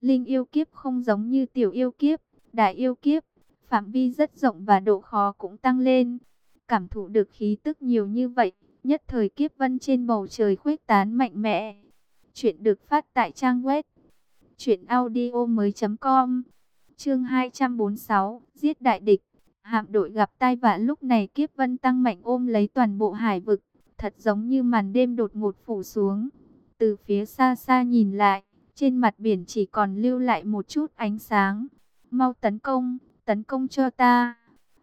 Linh yêu kiếp không giống như tiểu yêu kiếp, đại yêu kiếp, phạm vi rất rộng và độ khó cũng tăng lên. Cảm thụ được khí tức nhiều như vậy, nhất thời kiếp vân trên bầu trời khuếch tán mạnh mẽ. Chuyện được phát tại trang web truyệnaudiomoi.com. Chương 246, giết đại địch. Hạm đội gặp tai vạ lúc này kiếp vân tăng mạnh ôm lấy toàn bộ hải vực, thật giống như màn đêm đột ngột phủ xuống. Từ phía xa xa nhìn lại, trên mặt biển chỉ còn lưu lại một chút ánh sáng. Mau tấn công, tấn công cho ta.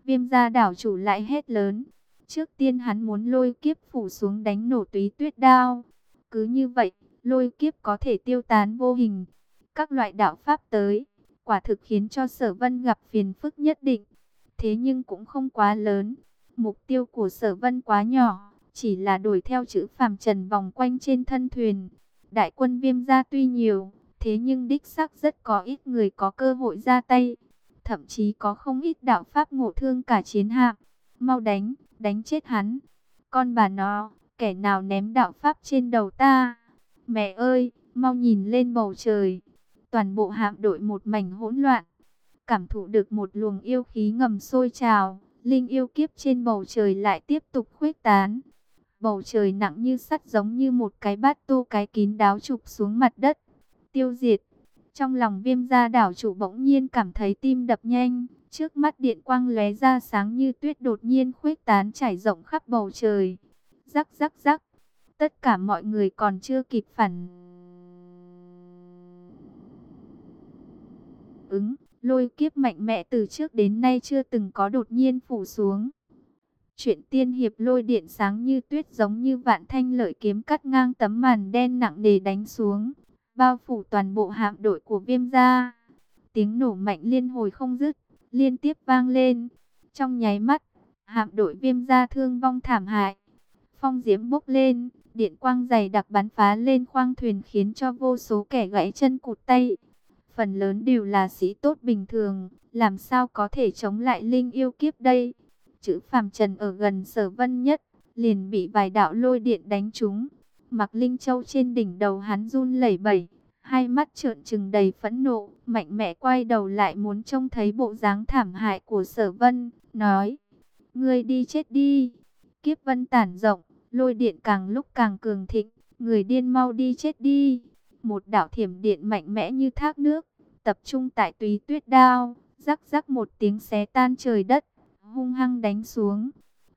Viêm gia đảo chủ lại hét lớn. Trước tiên hắn muốn lôi kiếp phủ xuống đánh nổ túy tuyết đao. Cứ như vậy, lôi kiếp có thể tiêu tán vô hình. Các loại đạo pháp tới, quả thực khiến cho sở vân gặp phiền phức nhất định. Thế nhưng cũng không quá lớn. Mục tiêu của sở vân quá nhỏ, chỉ là đuổi theo chữ phàm trần vòng quanh trên thân thuyền. Đại quân viêm gia tuy nhiều, thế nhưng đích xác rất có ít người có cơ hội ra tay. Thậm chí có không ít đạo pháp ngộ thương cả chiến hạm. Mau đánh, đánh chết hắn. Con bà nó, kẻ nào ném đạo pháp trên đầu ta? Mẹ ơi, mau nhìn lên bầu trời. Toàn bộ hạm đội một mảnh hỗn loạn. Cảm thụ được một luồng yêu khí ngầm sôi trào. Linh yêu kiếp trên bầu trời lại tiếp tục khuếch tán. Bầu trời nặng như sắt giống như một cái bát tô cái kín đáo chụp xuống mặt đất. Tiêu diệt. Trong lòng viêm gia đảo chủ bỗng nhiên cảm thấy tim đập nhanh. Trước mắt điện quang lóe ra sáng như tuyết đột nhiên khuếch tán trải rộng khắp bầu trời. Rắc rắc rắc. Tất cả mọi người còn chưa kịp phản ứng. Lôi kiếp mạnh mẽ từ trước đến nay chưa từng có đột nhiên phủ xuống. Chuyện tiên hiệp lôi điện sáng như tuyết giống như vạn thanh lợi kiếm cắt ngang tấm màn đen nặng nề đánh xuống, bao phủ toàn bộ hạm đội của viêm gia. Tiếng nổ mạnh liên hồi không dứt, liên tiếp vang lên. Trong nháy mắt, hạm đội viêm gia thương vong thảm hại. Phong diễm bốc lên, điện quang dày đặc bắn phá lên khoang thuyền khiến cho vô số kẻ gãy chân cụt tay. Phần lớn đều là sĩ tốt bình thường, làm sao có thể chống lại linh yêu kiếp đây? Chữ phàm trần ở gần sở vân nhất, liền bị vài đạo lôi điện đánh trúng. Mặc Linh Châu trên đỉnh đầu hắn run lẩy bẩy, hai mắt trợn trừng đầy phẫn nộ, mạnh mẽ quay đầu lại muốn trông thấy bộ dáng thảm hại của sở vân, nói, ngươi đi chết đi. Kiếp vân tản rộng, lôi điện càng lúc càng cường thịnh, người điên mau đi chết đi. Một đạo thiểm điện mạnh mẽ như thác nước, tập trung tại túy tuyết đao, rắc rắc một tiếng xé tan trời đất hung hăng đánh xuống.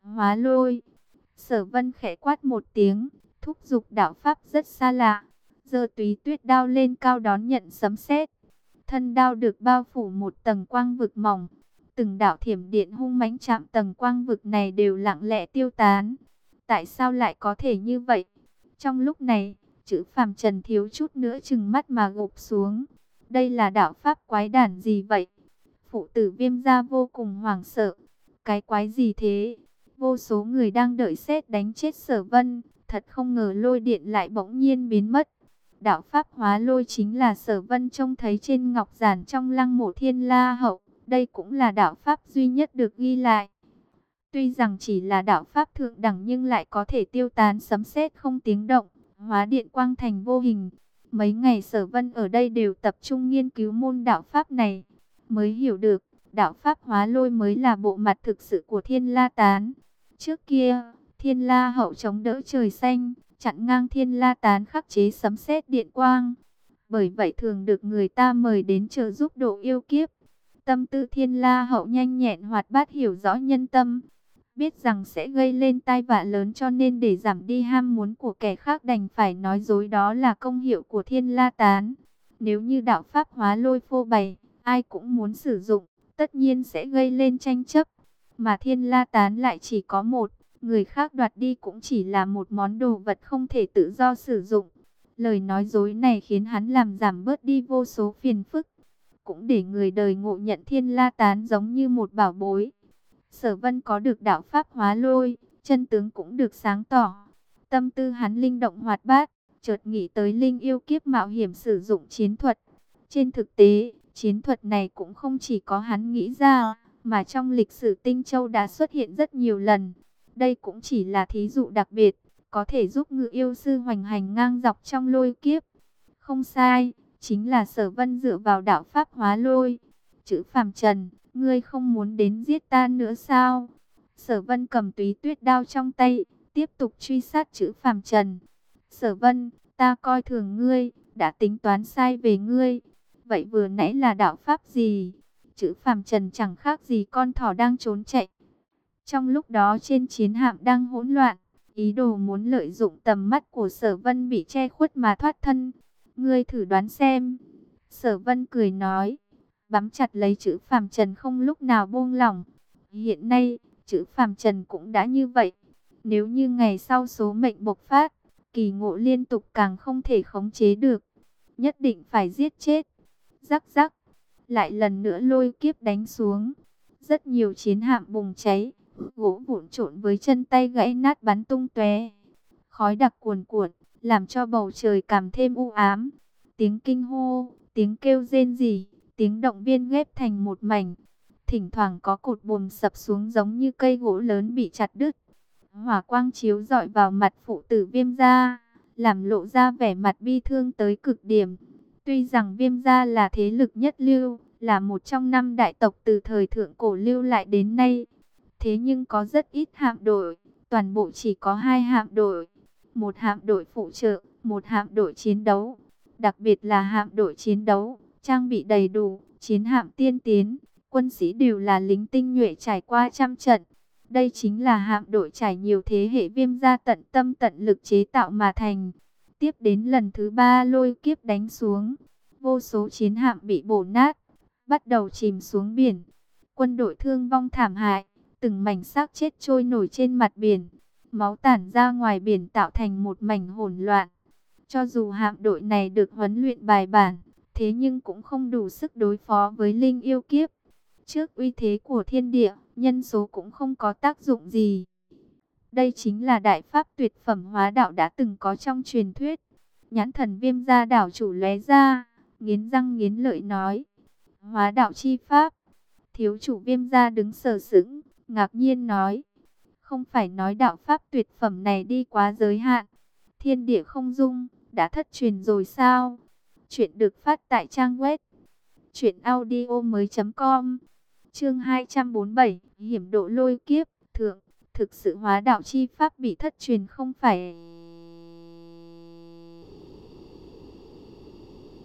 Hóa lôi. Sở vân khẽ quát một tiếng, thúc giục đạo pháp rất xa lạ. Giờ túy tuyết đao lên cao đón nhận sấm sét. Thân đao được bao phủ một tầng quang vực mỏng. Từng đạo thiểm điện hung mãnh chạm tầng quang vực này đều lặng lẽ tiêu tán. Tại sao lại có thể như vậy? Trong lúc này, chữ phàm trần thiếu chút nữa chừng mắt mà gục xuống. Đây là đạo pháp quái đản gì vậy? Phụ tử viêm gia vô cùng hoảng sợ. Cái quái gì thế? Vô số người đang đợi xét đánh chết sở vân. Thật không ngờ lôi điện lại bỗng nhiên biến mất. Đạo Pháp hóa lôi chính là sở vân trông thấy trên ngọc giản trong lăng mộ thiên la hậu. Đây cũng là đạo Pháp duy nhất được ghi lại. Tuy rằng chỉ là đạo Pháp thượng đẳng nhưng lại có thể tiêu tán sấm sét không tiếng động, hóa điện quang thành vô hình. Mấy ngày sở vân ở đây đều tập trung nghiên cứu môn đạo Pháp này, mới hiểu được, đạo pháp hóa lôi mới là bộ mặt thực sự của thiên la tán. Trước kia, thiên la hậu chống đỡ trời xanh, chặn ngang thiên la tán khắc chế sấm sét điện quang. Bởi vậy thường được người ta mời đến trợ giúp độ yêu kiếp. Tâm tư thiên la hậu nhanh nhẹn hoạt bát hiểu rõ nhân tâm. Biết rằng sẽ gây lên tai vạ lớn cho nên để giảm đi ham muốn của kẻ khác đành phải nói dối đó là công hiệu của thiên la tán. Nếu như đạo pháp hóa lôi phô bày, ai cũng muốn sử dụng tất nhiên sẽ gây lên tranh chấp. Mà thiên la tán lại chỉ có một, người khác đoạt đi cũng chỉ là một món đồ vật không thể tự do sử dụng. Lời nói dối này khiến hắn làm giảm bớt đi vô số phiền phức. Cũng để người đời ngộ nhận thiên la tán giống như một bảo bối. Sở vân có được đạo pháp hóa lôi, chân tướng cũng được sáng tỏ. Tâm tư hắn linh động hoạt bát, chợt nghĩ tới linh yêu kiếp mạo hiểm sử dụng chiến thuật. Trên thực tế, Chiến thuật này cũng không chỉ có hắn nghĩ ra, mà trong lịch sử Tinh Châu đã xuất hiện rất nhiều lần. Đây cũng chỉ là thí dụ đặc biệt, có thể giúp ngự yêu sư hoành hành ngang dọc trong lôi kiếp. Không sai, chính là sở vân dựa vào đạo pháp hóa lôi. Chữ phàm trần, ngươi không muốn đến giết ta nữa sao? Sở vân cầm túy tuyết đao trong tay, tiếp tục truy sát chữ phàm trần. Sở vân, ta coi thường ngươi, đã tính toán sai về ngươi. Vậy vừa nãy là đạo pháp gì? Chữ phàm trần chẳng khác gì con thỏ đang trốn chạy. Trong lúc đó trên chiến hạm đang hỗn loạn, ý đồ muốn lợi dụng tầm mắt của sở vân bị che khuất mà thoát thân. Ngươi thử đoán xem. Sở vân cười nói, bám chặt lấy chữ phàm trần không lúc nào buông lỏng. Hiện nay, chữ phàm trần cũng đã như vậy. Nếu như ngày sau số mệnh bộc phát, kỳ ngộ liên tục càng không thể khống chế được. Nhất định phải giết chết. Rắc rắc, lại lần nữa lôi kiếp đánh xuống. Rất nhiều chiến hạm bùng cháy, gỗ vụn trộn với chân tay gãy nát bắn tung tóe. Khói đặc cuồn cuộn, làm cho bầu trời càng thêm u ám. Tiếng kinh hô, tiếng kêu rên rỉ, tiếng động viên ghép thành một mảnh. Thỉnh thoảng có cột buồm sập xuống giống như cây gỗ lớn bị chặt đứt. Hỏa quang chiếu dọi vào mặt phụ tử viêm da, làm lộ ra vẻ mặt bi thương tới cực điểm. Tuy rằng viêm gia là thế lực nhất lưu, là một trong năm đại tộc từ thời thượng cổ lưu lại đến nay. Thế nhưng có rất ít hạm đội, toàn bộ chỉ có hai hạm đội. Một hạm đội phụ trợ, một hạm đội chiến đấu. Đặc biệt là hạm đội chiến đấu, trang bị đầy đủ, chiến hạm tiên tiến, quân sĩ đều là lính tinh nhuệ trải qua trăm trận. Đây chính là hạm đội trải nhiều thế hệ viêm gia tận tâm tận lực chế tạo mà thành. Tiếp đến lần thứ ba lôi kiếp đánh xuống, vô số chiến hạm bị bổ nát, bắt đầu chìm xuống biển. Quân đội thương vong thảm hại, từng mảnh xác chết trôi nổi trên mặt biển. Máu tản ra ngoài biển tạo thành một mảnh hỗn loạn. Cho dù hạm đội này được huấn luyện bài bản, thế nhưng cũng không đủ sức đối phó với linh yêu kiếp. Trước uy thế của thiên địa, nhân số cũng không có tác dụng gì. Đây chính là đại pháp tuyệt phẩm hóa đạo đã từng có trong truyền thuyết. Nhãn thần viêm gia đảo chủ lóe ra, nghiến răng nghiến lợi nói. Hóa đạo chi pháp. Thiếu chủ viêm gia đứng sờ sững, ngạc nhiên nói. Không phải nói đạo pháp tuyệt phẩm này đi quá giới hạn. Thiên địa không dung, đã thất truyền rồi sao? Chuyện được phát tại trang web. Chuyện audio mới.com Chương 247 Hiểm độ lôi kiếp Thượng Thực sự hóa đạo chi pháp bị thất truyền không phải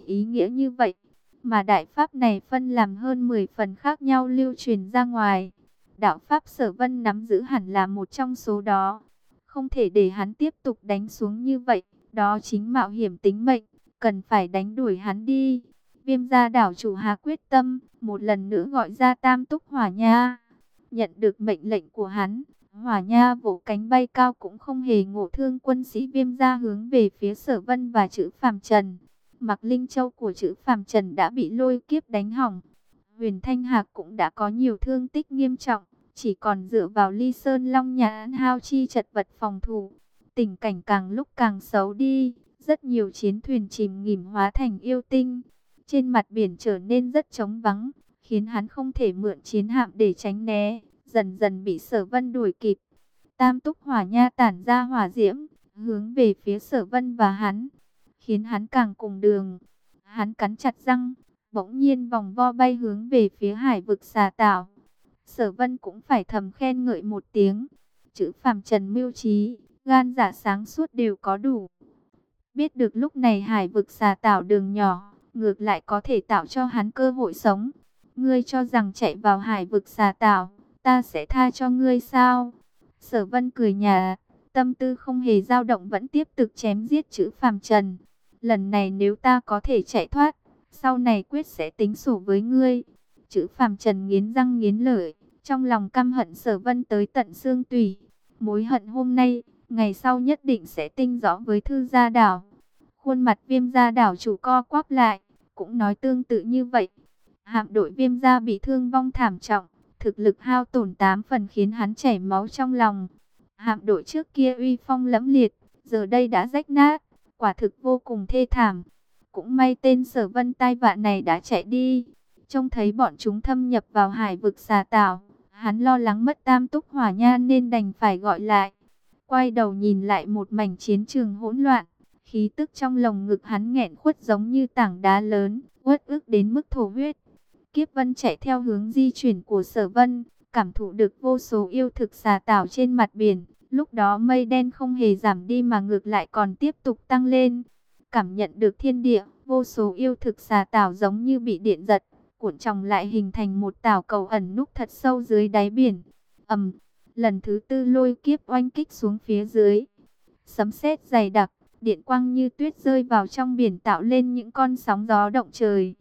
Ý nghĩa như vậy Mà đại pháp này phân làm hơn 10 phần khác nhau lưu truyền ra ngoài. Đạo pháp sở vân nắm giữ hẳn là một trong số đó. Không thể để hắn tiếp tục đánh xuống như vậy Đó chính mạo hiểm tính mệnh Cần phải đánh đuổi hắn đi. Viêm gia đảo chủ Hà quyết tâm, một lần nữa gọi ra tam túc hỏa nha. Nhận được mệnh lệnh của hắn, hỏa nha vỗ cánh bay cao cũng không hề ngộ thương quân sĩ viêm ra hướng về phía sở vân và chữ phàm trần. Mặc linh châu của chữ phàm trần đã bị lôi kiếp đánh hỏng. Huyền Thanh Hạc cũng đã có nhiều thương tích nghiêm trọng, chỉ còn dựa vào ly sơn long nhà hao chi chật vật phòng thủ. Tình cảnh càng lúc càng xấu đi, rất nhiều chiến thuyền chìm nghỉm hóa thành yêu tinh trên mặt biển trở nên rất trống vắng, khiến hắn không thể mượn chiến hạm để tránh né, dần dần bị sở vân đuổi kịp. Tam túc hỏa nha tản ra hỏa diễm, hướng về phía sở vân và hắn, khiến hắn càng cùng đường. Hắn cắn chặt răng, bỗng nhiên vòng vo bay hướng về phía hải vực xà tạo. Sở vân cũng phải thầm khen ngợi một tiếng, chữ phàm trần mưu trí, gan giả dạ sáng suốt đều có đủ. Biết được lúc này hải vực xà tạo đường nhỏ, ngược lại có thể tạo cho hắn cơ hội sống. Ngươi cho rằng chạy vào hải vực xà tạo, ta sẽ tha cho ngươi sao? Sở vân cười nhà, tâm tư không hề dao động vẫn tiếp tục chém giết chữ phàm trần. Lần này nếu ta có thể chạy thoát, sau này quyết sẽ tính sổ với ngươi. Chữ phàm trần nghiến răng nghiến lợi, trong lòng căm hận sở vân tới tận xương tùy. Mối hận hôm nay, ngày sau nhất định sẽ tinh rõ với thư gia đảo. Khuôn mặt viêm gia đảo chủ co quắp lại, cũng nói tương tự như vậy. Hạm đội viêm gia bị thương vong thảm trọng, thực lực hao tổn tám phần khiến hắn chảy máu trong lòng. Hạm đội trước kia uy phong lẫm liệt, giờ đây đã rách nát, quả thực vô cùng thê thảm. Cũng may tên sở vân tai vạ này đã chạy đi. Trông thấy bọn chúng thâm nhập vào hải vực xà tảo, hắn lo lắng mất tam túc hỏa nha nên đành phải gọi lại. Quay đầu nhìn lại một mảnh chiến trường hỗn loạn, khí tức trong lồng ngực hắn nghẹn khuất giống như tảng đá lớn, uất ức đến mức thổ huyết. Kiếp vân chạy theo hướng di chuyển của sở vân, cảm thụ được vô số yêu thực xà tảo trên mặt biển. Lúc đó mây đen không hề giảm đi mà ngược lại còn tiếp tục tăng lên. Cảm nhận được thiên địa, vô số yêu thực xà tảo giống như bị điện giật, cuộn tròng lại hình thành một tảo cầu ẩn núp thật sâu dưới đáy biển. ầm, lần thứ tư lôi kiếp oanh kích xuống phía dưới. Sấm sét dày đặc, điện quang như tuyết rơi vào trong biển tạo lên những con sóng gió động trời.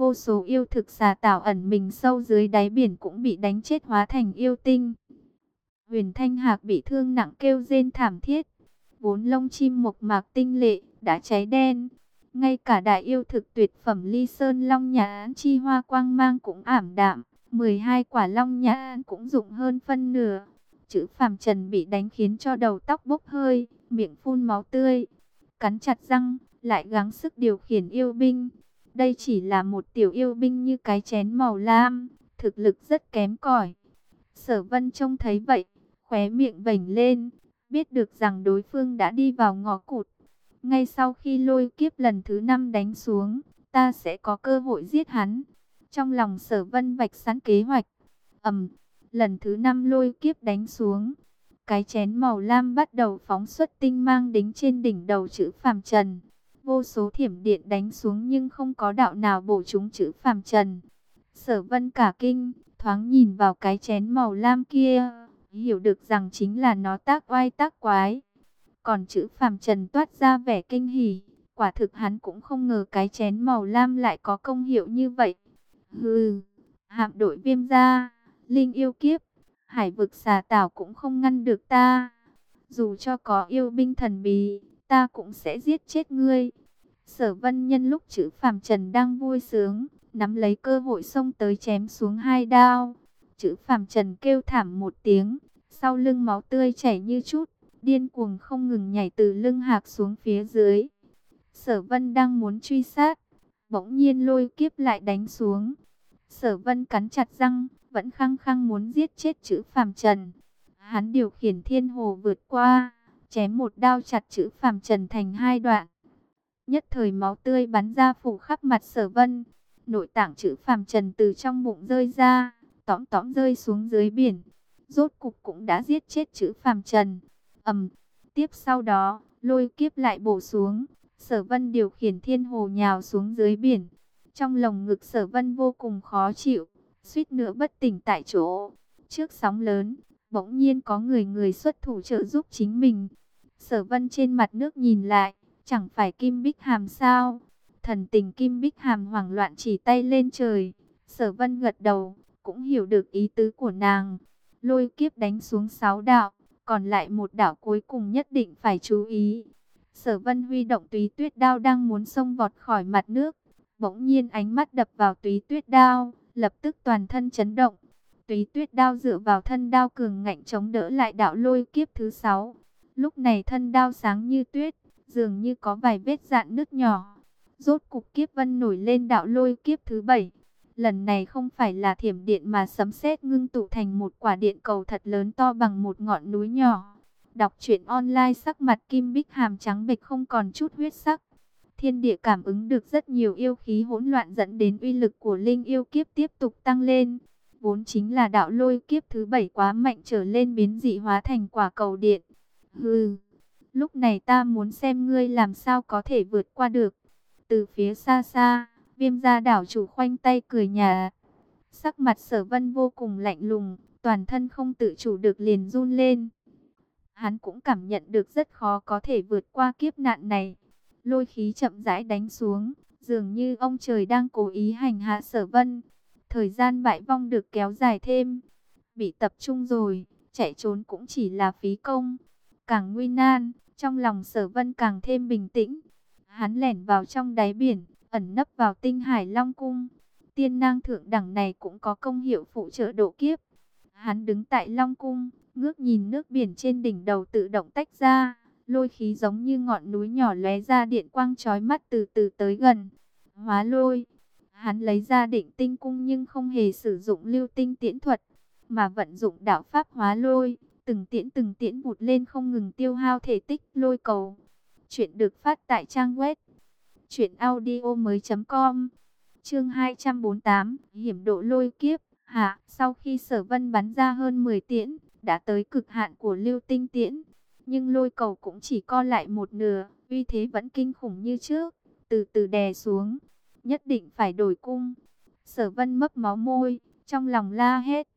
Vô số yêu thực xà tảo ẩn mình sâu dưới đáy biển cũng bị đánh chết hóa thành yêu tinh. Huyền Thanh Hạc bị thương nặng kêu rên thảm thiết. Vốn lông chim mộc mạc tinh lệ, đã cháy đen. Ngay cả đại yêu thực tuyệt phẩm ly sơn long nhã chi hoa quang mang cũng ảm đạm. 12 quả long nhã cũng dụng hơn phân nửa. Chữ phàm trần bị đánh khiến cho đầu tóc bốc hơi, miệng phun máu tươi. Cắn chặt răng, lại gắng sức điều khiển yêu binh. Đây chỉ là một tiểu yêu binh như cái chén màu lam, thực lực rất kém cỏi. Sở vân trông thấy vậy, khóe miệng vểnh lên, biết được rằng đối phương đã đi vào ngõ cụt. Ngay sau khi lôi kiếp lần thứ năm đánh xuống, ta sẽ có cơ hội giết hắn. Trong lòng sở vân vạch sẵn kế hoạch. ầm, lần thứ năm lôi kiếp đánh xuống. Cái chén màu lam bắt đầu phóng xuất tinh mang đính trên đỉnh đầu chữ phàm trần. Vô số thiểm điện đánh xuống nhưng không có đạo nào bổ trúng chữ phàm trần. Sở vân cả kinh, thoáng nhìn vào cái chén màu lam kia, hiểu được rằng chính là nó tác oai tác quái. Còn chữ phàm trần toát ra vẻ kinh hỉ, quả thực hắn cũng không ngờ cái chén màu lam lại có công hiệu như vậy. Hừ, hạm đội viêm ra, linh yêu kiếp, hải vực xà tảo cũng không ngăn được ta. Dù cho có yêu binh thần bí, ta cũng sẽ giết chết ngươi. Sở vân nhân lúc chữ phàm trần đang vui sướng, nắm lấy cơ hội xông tới chém xuống hai đao. Chữ phàm trần kêu thảm một tiếng, sau lưng máu tươi chảy như chút, điên cuồng không ngừng nhảy từ lưng hạc xuống phía dưới. Sở vân đang muốn truy sát, bỗng nhiên lôi kiếp lại đánh xuống. Sở vân cắn chặt răng, vẫn khăng khăng muốn giết chết chữ phàm trần. Hắn điều khiển thiên hồ vượt qua, chém một đao chặt chữ phàm trần thành hai đoạn. Nhất thời máu tươi bắn ra phủ khắp mặt sở vân. Nội tạng chữ phàm trần từ trong bụng rơi ra, tõm tõm rơi xuống dưới biển. Rốt cục cũng đã giết chết chữ phàm trần. ầm tiếp sau đó, lôi kiếp lại bổ xuống. Sở vân điều khiển thiên hồ nhào xuống dưới biển. Trong lồng ngực sở vân vô cùng khó chịu, suýt nữa bất tỉnh tại chỗ. Trước sóng lớn, bỗng nhiên có người người xuất thủ trợ giúp chính mình. Sở vân trên mặt nước nhìn lại, chẳng phải Kim Bích Hàm sao? Thần tình Kim Bích Hàm hoảng loạn chỉ tay lên trời. Sở vân gật đầu, cũng hiểu được ý tứ của nàng. Lôi kiếp đánh xuống sáu đạo, còn lại một đạo cuối cùng nhất định phải chú ý. Sở vân huy động túy tuyết đao đang muốn xông vọt khỏi mặt nước. Bỗng nhiên ánh mắt đập vào túy tuyết đao, lập tức toàn thân chấn động. Túy tuyết đao dựa vào thân đao cường ngạnh chống đỡ lại đạo lôi kiếp thứ sáu. Lúc này thân đao sáng như tuyết, dường như có vài vết dạn nứt nhỏ. Rốt cục kiếp vân nổi lên đạo lôi kiếp thứ bảy. Lần này không phải là thiểm điện mà sấm sét ngưng tụ thành một quả điện cầu thật lớn to bằng một ngọn núi nhỏ. Đọc truyện online sắc mặt kim bích hàm trắng bệch không còn chút huyết sắc. Thiên địa cảm ứng được rất nhiều yêu khí hỗn loạn dẫn đến uy lực của linh yêu kiếp tiếp tục tăng lên. Vốn chính là đạo lôi kiếp thứ bảy quá mạnh trở lên biến dị hóa thành quả cầu điện. Hừ, lúc này ta muốn xem ngươi làm sao có thể vượt qua được. Từ phía xa xa, viêm gia đảo chủ khoanh tay cười nhà. Sắc mặt sở vân vô cùng lạnh lùng, toàn thân không tự chủ được liền run lên. Hắn cũng cảm nhận được rất khó có thể vượt qua kiếp nạn này. Lôi khí chậm rãi đánh xuống, dường như ông trời đang cố ý hành hạ sở vân. Thời gian bại vong được kéo dài thêm. Bị tập trung rồi, chạy trốn cũng chỉ là phí công. Càng nguy nan, trong lòng sở vân càng thêm bình tĩnh. Hắn lẻn vào trong đáy biển, ẩn nấp vào tinh hải long cung. Tiên nang thượng đẳng này cũng có công hiệu phụ trợ độ kiếp. Hắn đứng tại long cung, ngước nhìn nước biển trên đỉnh đầu tự động tách ra. Lôi khí giống như ngọn núi nhỏ lóe ra điện quang chói mắt từ từ tới gần. Hóa lôi. Hắn lấy ra định tinh cung nhưng không hề sử dụng lưu tinh tiễn thuật, mà vận dụng đạo pháp hóa lôi. Từng tiễn từng tiễn vụt lên không ngừng tiêu hao thể tích lôi cầu. Chuyện được phát tại trang web truyệnaudiomoi.com. Chương 248, hiểm độ lôi kiếp. Hạ, sau khi Sở Vân bắn ra hơn 10 tiễn, đã tới cực hạn của Lưu Tinh tiễn, nhưng lôi cầu cũng chỉ co lại một nửa, uy thế vẫn kinh khủng như trước, từ từ đè xuống, nhất định phải đổi cung. Sở Vân mấp máu môi, trong lòng la hét.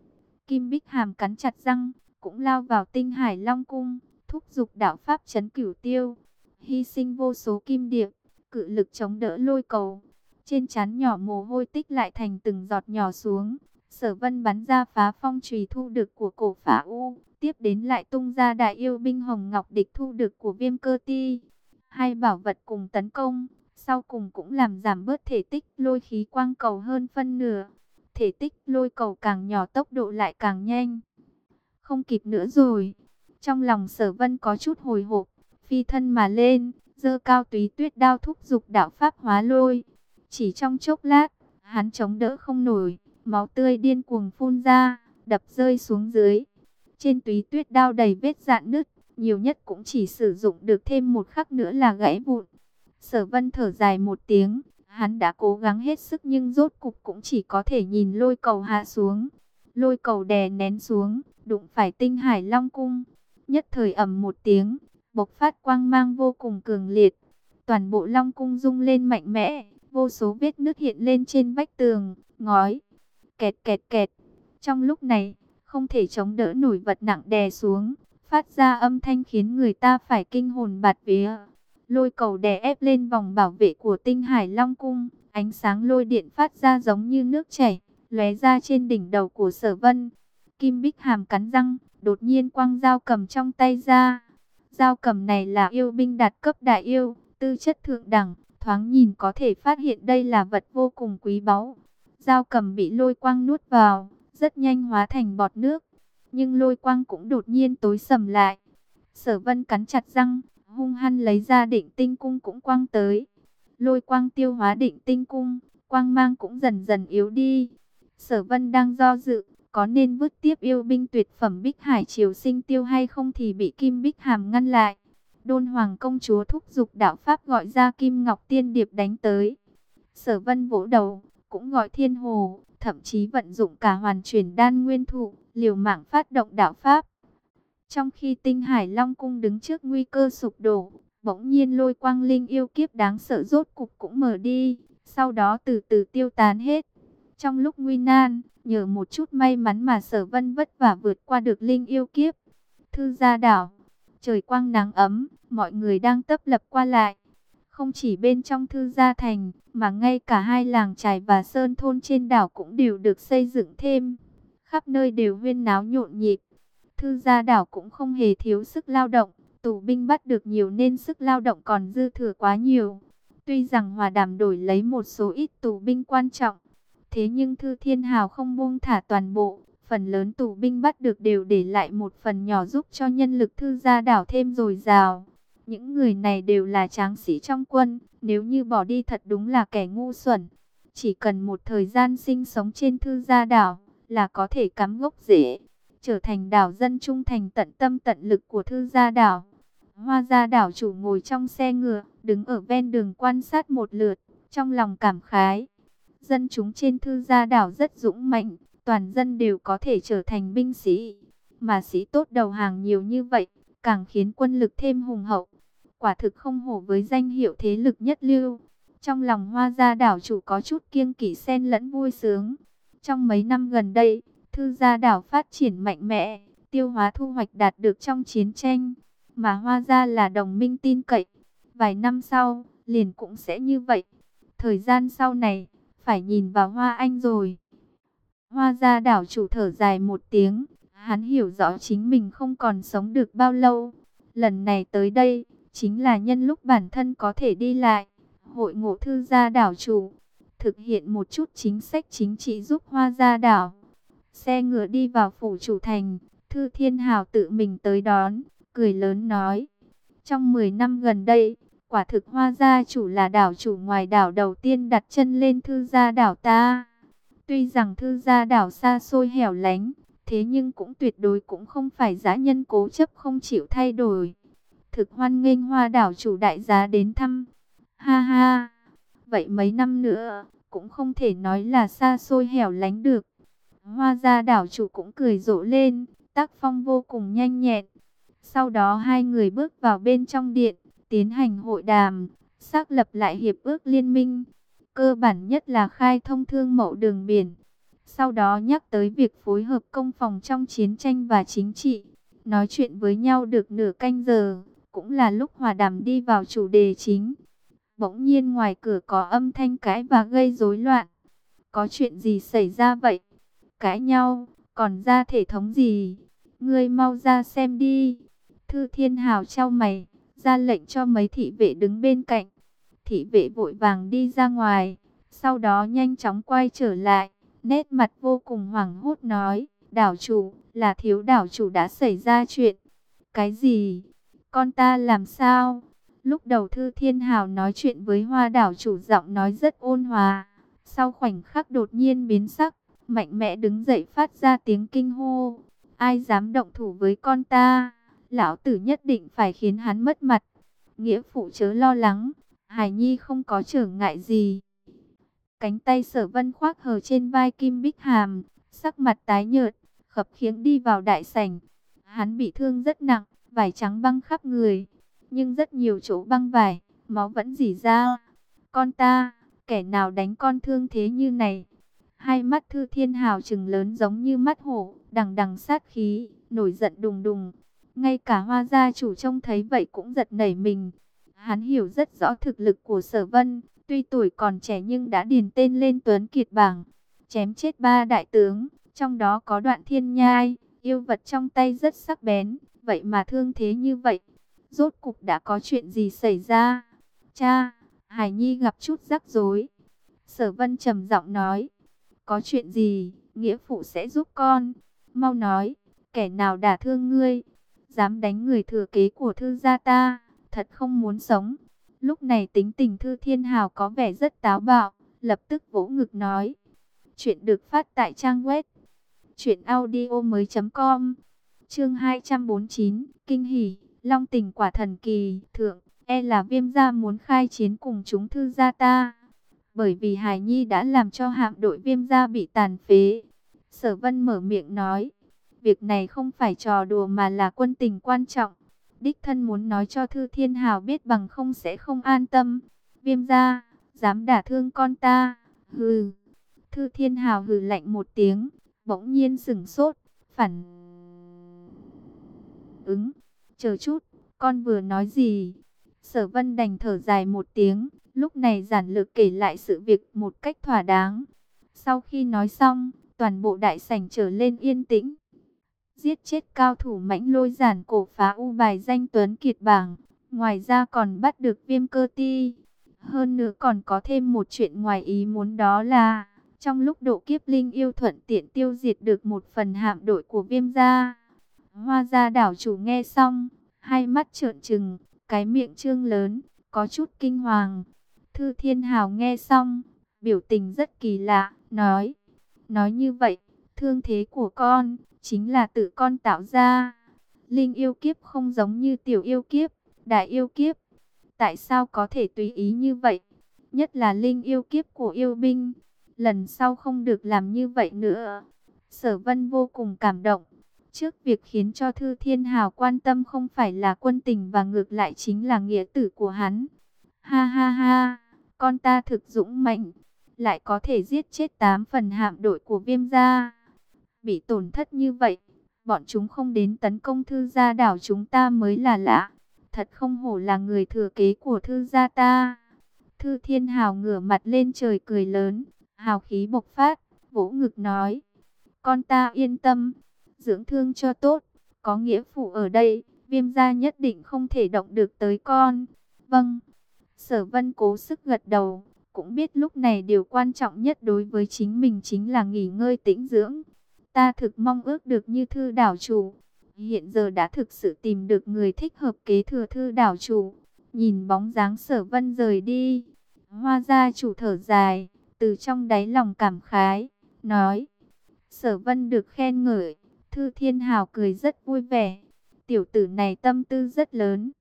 Kim Bích Hàm cắn chặt răng, cũng lao vào Tinh Hải Long cung, thúc giục đạo pháp chấn cửu tiêu, hy sinh vô số kim điệp, cự lực chống đỡ lôi cầu. Trên trán nhỏ mồ hôi tích lại thành từng giọt nhỏ xuống. Sở Vân bắn ra phá phong trùy thu được của cổ phả u, tiếp đến lại tung ra đại yêu binh hồng ngọc địch thu được của Viêm Cơ Ti. Hai bảo vật cùng tấn công, sau cùng cũng làm giảm bớt thể tích lôi khí quang cầu hơn phân nửa. Thể tích lôi cầu càng nhỏ tốc độ lại càng nhanh. Không kịp nữa rồi. Trong lòng sở vân có chút hồi hộp, phi thân mà lên, dơ cao túy tuyết đao thúc dục đạo pháp hóa lôi. Chỉ trong chốc lát, hắn chống đỡ không nổi, máu tươi điên cuồng phun ra, đập rơi xuống dưới. Trên túy tuyết đao đầy vết dạn nứt, nhiều nhất cũng chỉ sử dụng được thêm một khắc nữa là gãy vụn. Sở vân thở dài một tiếng, hắn đã cố gắng hết sức nhưng rốt cục cũng chỉ có thể nhìn lôi cầu hạ xuống. Lôi cầu đè nén xuống, đụng phải tinh hải long cung. Nhất thời ầm một tiếng, bộc phát quang mang vô cùng cường liệt. Toàn bộ long cung rung lên mạnh mẽ, vô số vết nước hiện lên trên vách tường, ngói. Kẹt kẹt kẹt. Trong lúc này, không thể chống đỡ nổi vật nặng đè xuống, phát ra âm thanh khiến người ta phải kinh hồn bạt vía. Lôi cầu đè ép lên vòng bảo vệ của tinh hải long cung, ánh sáng lôi điện phát ra giống như nước chảy, lóe ra trên đỉnh đầu của sở vân. Kim Bích Hàm cắn răng, đột nhiên quăng dao cầm trong tay ra. Dao cầm này là yêu binh đạt cấp đại yêu, tư chất thượng đẳng, thoáng nhìn có thể phát hiện đây là vật vô cùng quý báu. Dao cầm bị lôi quang nuốt vào, rất nhanh hóa thành bọt nước. Nhưng lôi quang cũng đột nhiên tối sầm lại. Sở vân cắn chặt răng, hung hăng lấy ra định tinh cung cũng quang tới. Lôi quang tiêu hóa định tinh cung, quang mang cũng dần dần yếu đi. Sở vân đang do dự, có nên vứt tiếp yêu binh tuyệt phẩm Bích Hải Triều Sinh Tiêu hay không thì bị Kim Bích Hàm ngăn lại. Đôn Hoàng công chúa thúc giục đạo pháp gọi ra Kim Ngọc Tiên Điệp đánh tới. Sở Vân vỗ đầu, cũng gọi Thiên Hồ, thậm chí vận dụng cả hoàn chuyển đan nguyên thụ, liều mạng phát động đạo pháp. Trong khi Tinh Hải Long cung đứng trước nguy cơ sụp đổ, bỗng nhiên lôi quang linh yêu kiếp đáng sợ rốt cục cũng mở đi, sau đó từ từ tiêu tán hết. Trong lúc nguy nan, nhờ một chút may mắn mà sở vân vất vả vượt qua được linh yêu kiếp. Thư gia đảo, trời quang nắng ấm, mọi người đang tấp lập qua lại. Không chỉ bên trong thư gia thành, mà ngay cả hai làng trài và sơn thôn trên đảo cũng đều được xây dựng thêm. Khắp nơi đều huyên náo nhộn nhịp. Thư gia đảo cũng không hề thiếu sức lao động, tù binh bắt được nhiều nên sức lao động còn dư thừa quá nhiều. Tuy rằng hòa đàm đổi lấy một số ít tù binh quan trọng, thế nhưng Thư Thiên Hào không buông thả toàn bộ, phần lớn tù binh bắt được đều để lại một phần nhỏ giúp cho nhân lực thư gia đảo thêm dồi dào. Những người này đều là tráng sĩ trong quân, nếu như bỏ đi thật đúng là kẻ ngu xuẩn. Chỉ cần một thời gian sinh sống trên thư gia đảo là có thể cắm gốc rễ, trở thành đảo dân trung thành tận tâm tận lực của thư gia đảo. Hoa gia đảo chủ ngồi trong xe ngựa, đứng ở ven đường quan sát một lượt, trong lòng cảm khái. Dân chúng trên thư gia đảo rất dũng mạnh, toàn dân đều có thể trở thành binh sĩ. Mà sĩ tốt đầu hàng nhiều như vậy, càng khiến quân lực thêm hùng hậu. Quả thực không hổ với danh hiệu thế lực nhất lưu. Trong lòng hoa gia đảo chủ có chút kiêng kỵ xen lẫn vui sướng. Trong mấy năm gần đây, thư gia đảo phát triển mạnh mẽ, tiêu hóa thu hoạch đạt được trong chiến tranh. Mà hoa gia là đồng minh tin cậy. Vài năm sau, liền cũng sẽ như vậy. Thời gian sau này, phải nhìn vào hoa anh rồi. Hoa gia đảo chủ thở dài một tiếng, hắn hiểu rõ chính mình không còn sống được bao lâu. Lần này tới đây, chính là nhân lúc bản thân có thể đi lại, hội ngộ thư gia đảo chủ, thực hiện một chút chính sách chính trị giúp hoa gia đảo. Xe ngựa đi vào phủ chủ thành, Thư Thiên Hào tự mình tới đón, cười lớn nói. Trong 10 năm gần đây, quả thực hoa gia chủ là đảo chủ ngoài đảo đầu tiên đặt chân lên thư gia đảo ta. Tuy rằng thư gia đảo xa xôi hẻo lánh, thế nhưng cũng tuyệt đối cũng không phải giã nhân cố chấp không chịu thay đổi. thực hoan nghênh hoa đảo chủ đại giá đến thăm. Ha ha, vậy mấy năm nữa, cũng không thể nói là xa xôi hẻo lánh được. Hoa gia đảo chủ cũng cười rộ lên, tác phong vô cùng nhanh nhẹn. Sau đó hai người bước vào bên trong điện, tiến hành hội đàm, xác lập lại hiệp ước liên minh. Cơ bản nhất là khai thông thương mậu đường biển. Sau đó nhắc tới việc phối hợp công phòng trong chiến tranh và chính trị. Nói chuyện với nhau được nửa canh giờ, cũng là lúc hòa đàm đi vào chủ đề chính. Bỗng nhiên ngoài cửa có âm thanh cãi và gây rối loạn. Có chuyện gì xảy ra vậy? Cãi nhau, còn ra thể thống gì? Ngươi mau ra xem đi. Thư Thiên Hào trao mày, ra lệnh cho mấy thị vệ đứng bên cạnh. Thị vệ vội vàng đi ra ngoài, sau đó nhanh chóng quay trở lại, nét mặt vô cùng hoảng hốt nói, đảo chủ, là thiếu đảo chủ đã xảy ra chuyện. Cái gì? Con ta làm sao? Lúc đầu Thư Thiên Hào nói chuyện với hoa đảo chủ giọng nói rất ôn hòa. Sau khoảnh khắc đột nhiên biến sắc, mạnh mẽ đứng dậy phát ra tiếng kinh hô. Ai dám động thủ với con ta? Lão tử nhất định phải khiến hắn mất mặt. Nghĩa phụ chớ lo lắng, Hải Nhi không có trở ngại gì. Cánh tay sở vân khoác hờ trên vai Kim Bích Hàm, sắc mặt tái nhợt, khập khiễng đi vào đại sảnh. Hắn bị thương rất nặng, vải trắng băng khắp người, nhưng rất nhiều chỗ băng vải, máu vẫn dì ra. Con ta, kẻ nào đánh con thương thế như này? Hai mắt Thư Thiên Hào trừng lớn giống như mắt hổ, đằng đằng sát khí, nổi giận đùng đùng. Ngay cả hoa gia chủ trông thấy vậy cũng giật nảy mình. Hắn hiểu rất rõ thực lực của sở vân, tuy tuổi còn trẻ nhưng đã điền tên lên tuấn kiệt bảng. Chém chết ba đại tướng, trong đó có đoạn thiên nhai, yêu vật trong tay rất sắc bén, vậy mà thương thế như vậy. Rốt cục đã có chuyện gì xảy ra? Cha, Hải Nhi gặp chút rắc rối. Sở vân trầm giọng nói, có chuyện gì, nghĩa phụ sẽ giúp con. Mau nói, kẻ nào đả thương ngươi, dám đánh người thừa kế của thư gia ta, thật không muốn sống. Lúc này tính tình Thư Thiên Hào có vẻ rất táo bạo, lập tức vỗ ngực nói. Chuyện được phát tại trang web chuyểnaudio.com Chương 249, kinh hỉ, Long tình quả thần kỳ, thượng, e là Viêm gia muốn khai chiến cùng chúng thư gia ta. Bởi vì Hải Nhi đã làm cho hạm đội Viêm gia bị tàn phế. Sở Vân mở miệng nói, việc này không phải trò đùa mà là quân tình quan trọng. Đích thân muốn nói cho Thư Thiên Hào biết bằng không sẽ không an tâm. Viêm gia, dám đả thương con ta, hừ. Thư Thiên Hào hừ lạnh một tiếng, bỗng nhiên sửng sốt, phản ứng, chờ chút, con vừa nói gì? Sở Vân đành thở dài một tiếng, lúc này giản lược kể lại sự việc một cách thỏa đáng. Sau khi nói xong, toàn bộ đại sảnh trở lên yên tĩnh. Giết chết cao thủ mãnh lôi giản cổ phá u bài danh tuấn kiệt bảng, ngoài ra còn bắt được viêm cơ ti. Hơn nữa còn có thêm một chuyện ngoài ý muốn đó là trong lúc độ kiếp linh yêu thuận tiện tiêu diệt được một phần hạm đội của viêm gia. Hoa gia đảo chủ nghe xong, hai mắt trợn trừng, cái miệng trương lớn, có chút kinh hoàng. Thư Thiên Hào nghe xong, biểu tình rất kỳ lạ, nói, nói như vậy, thương thế của con, chính là tự con tạo ra. Linh yêu kiếp không giống như tiểu yêu kiếp, đại yêu kiếp. Tại sao có thể tùy ý như vậy? Nhất là linh yêu kiếp của yêu binh lần sau không được làm như vậy nữa. Sở vân vô cùng cảm động. Trước việc khiến cho Thư Thiên Hào quan tâm không phải là quân tình và ngược lại chính là nghĩa tử của hắn. Ha ha ha, con ta thực dũng mạnh, lại có thể giết chết 8 phần hạm đội của viêm gia. Bị tổn thất như vậy, bọn chúng không đến tấn công thư gia đảo chúng ta mới là lạ. Thật không hổ là người thừa kế của thư gia ta. Thư Thiên Hào ngửa mặt lên trời cười lớn, hào khí bộc phát, vỗ ngực nói. Con ta yên tâm, dưỡng thương cho tốt, có nghĩa phụ ở đây, viêm gia nhất định không thể động được tới con. Vâng, sở vân cố sức gật đầu, cũng biết lúc này điều quan trọng nhất đối với chính mình chính là nghỉ ngơi tĩnh dưỡng. Ta thực mong ước được như thư đảo chủ, hiện giờ đã thực sự tìm được người thích hợp kế thừa thư đảo chủ. Nhìn bóng dáng sở vân rời đi, hoa gia chủ thở dài từ trong đáy lòng cảm khái, nói. Sở vân được khen ngợi, Thư Thiên Hào cười rất vui vẻ. Tiểu tử này tâm tư rất lớn.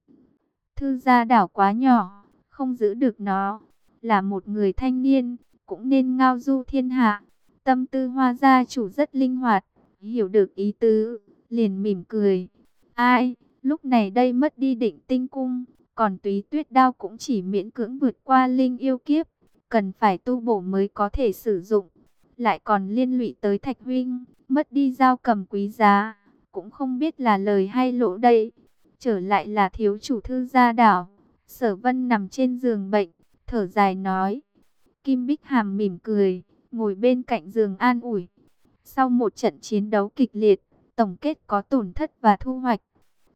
thư gia đảo quá nhỏ, không giữ được nó. Là một người thanh niên, cũng nên ngao du thiên hạ. Tâm tư hoa gia chủ rất linh hoạt, hiểu được ý tứ, liền mỉm cười. Ai, lúc này đây mất đi định tinh cung, còn túy tuyết đao cũng chỉ miễn cưỡng vượt qua linh yêu kiếp, cần phải tu bổ mới có thể sử dụng. Lại còn liên lụy tới thạch huynh, mất đi dao cầm quý giá, cũng không biết là lời hay lỗ đây. Trở lại là thiếu chủ thư gia đảo, sở vân nằm trên giường bệnh, thở dài nói. Kim Bích Hàm mỉm cười, ngồi bên cạnh giường an ủi. Sau một trận chiến đấu kịch liệt, tổng kết có tổn thất và thu hoạch.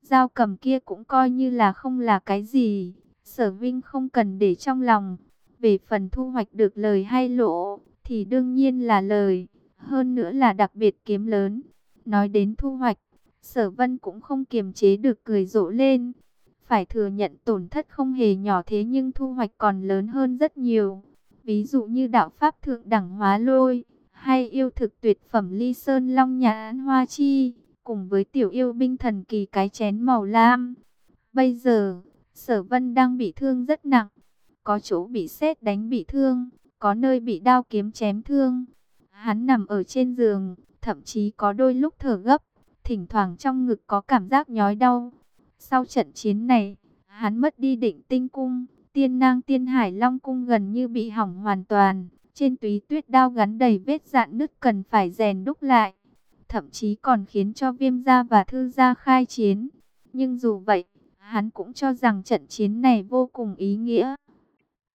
Giao cầm kia cũng coi như là không là cái gì, sở vinh không cần để trong lòng. Về phần thu hoạch được lời hay lỗ, thì đương nhiên là lời, hơn nữa là đặc biệt kiếm lớn. Nói đến thu hoạch, sở vân cũng không kiềm chế được cười rộ lên. Phải thừa nhận tổn thất không hề nhỏ thế nhưng thu hoạch còn lớn hơn rất nhiều. Ví dụ như đạo Pháp Thượng Đẳng Hóa Lôi, hay yêu thực tuyệt phẩm Ly Sơn Long nhãn Hoa Chi, cùng với tiểu yêu binh thần kỳ cái chén màu lam. Bây giờ, sở vân đang bị thương rất nặng, có chỗ bị sét đánh bị thương, có nơi bị đao kiếm chém thương. Hắn nằm ở trên giường, thậm chí có đôi lúc thở gấp, thỉnh thoảng trong ngực có cảm giác nhói đau. Sau trận chiến này, hắn mất đi định tinh cung, tiên nang tiên hải long cung gần như bị hỏng hoàn toàn. Trên túy tuyết đao gắn đầy vết dạn nứt cần phải rèn đúc lại. Thậm chí còn khiến cho viêm gia và thư gia khai chiến. Nhưng dù vậy, hắn cũng cho rằng trận chiến này vô cùng ý nghĩa.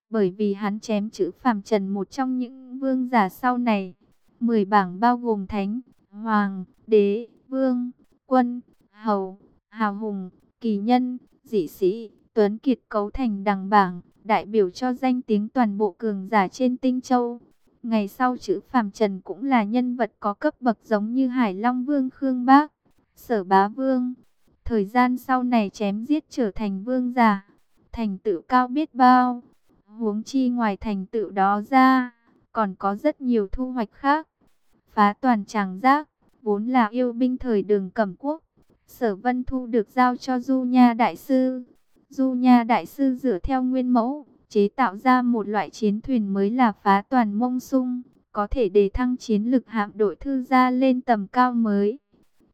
Bởi vì hắn chém chữ phàm trần một trong những vương giả sau này. Mười bảng bao gồm thánh, hoàng, đế, vương, quân, hầu, hào hùng, kỳ nhân, dị sĩ, tuấn kiệt cấu thành đằng bảng, đại biểu cho danh tiếng toàn bộ cường giả trên tinh châu. Ngày sau chữ Phạm trần cũng là nhân vật có cấp bậc giống như Hải Long Vương Khương Bác, Sở Bá Vương. Thời gian sau này chém giết trở thành vương giả, thành tựu cao biết bao. Huống chi ngoài thành tựu đó ra, còn có rất nhiều thu hoạch khác. Phá toàn tràng giác, vốn là yêu binh thời đường cẩm quốc. Sở Vân Thu được giao cho Du Nha Đại Sư. Du Nha Đại Sư dựa theo nguyên mẫu, chế tạo ra một loại chiến thuyền mới là phá toàn mông sung, có thể đề thăng chiến lực hạm đội thư gia lên tầm cao mới.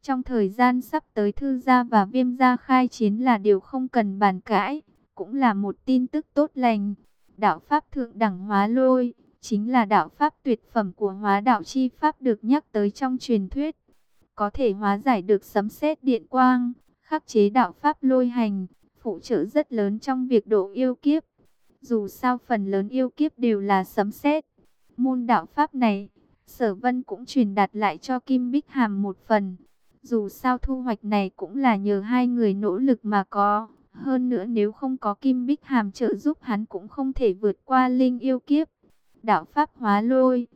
Trong thời gian sắp tới thư gia và viêm gia khai chiến là điều không cần bàn cãi, cũng là một tin tức tốt lành. Đạo Pháp Thượng Đẳng Hóa Lôi, chính là đạo Pháp tuyệt phẩm của hóa đạo chi Pháp được nhắc tới trong truyền thuyết. Có thể hóa giải được sấm sét điện quang, khắc chế đạo Pháp lôi hành, phụ trợ rất lớn trong việc độ yêu kiếp. Dù sao phần lớn yêu kiếp đều là sấm sét. Môn đạo Pháp này, Sở Vân cũng truyền đạt lại cho Kim Bích Hàm một phần. Dù sao thu hoạch này cũng là nhờ hai người nỗ lực mà có. Hơn nữa nếu không có Kim Bích Hàm trợ giúp hắn cũng không thể vượt qua linh yêu kiếp. Đạo Pháp hóa lôi.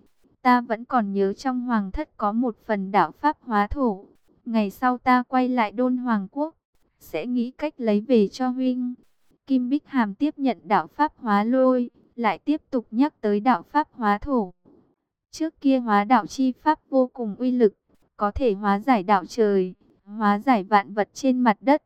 Ta vẫn còn nhớ trong Hoàng thất có một phần đạo Pháp hóa thổ. Ngày sau ta quay lại đôn Hoàng quốc. Sẽ nghĩ cách lấy về cho huynh. Kim Bích Hàm tiếp nhận đạo Pháp hóa lôi. Lại tiếp tục nhắc tới đạo Pháp hóa thổ. Trước kia hóa đạo chi Pháp vô cùng uy lực. Có thể hóa giải đạo trời. Hóa giải vạn vật trên mặt đất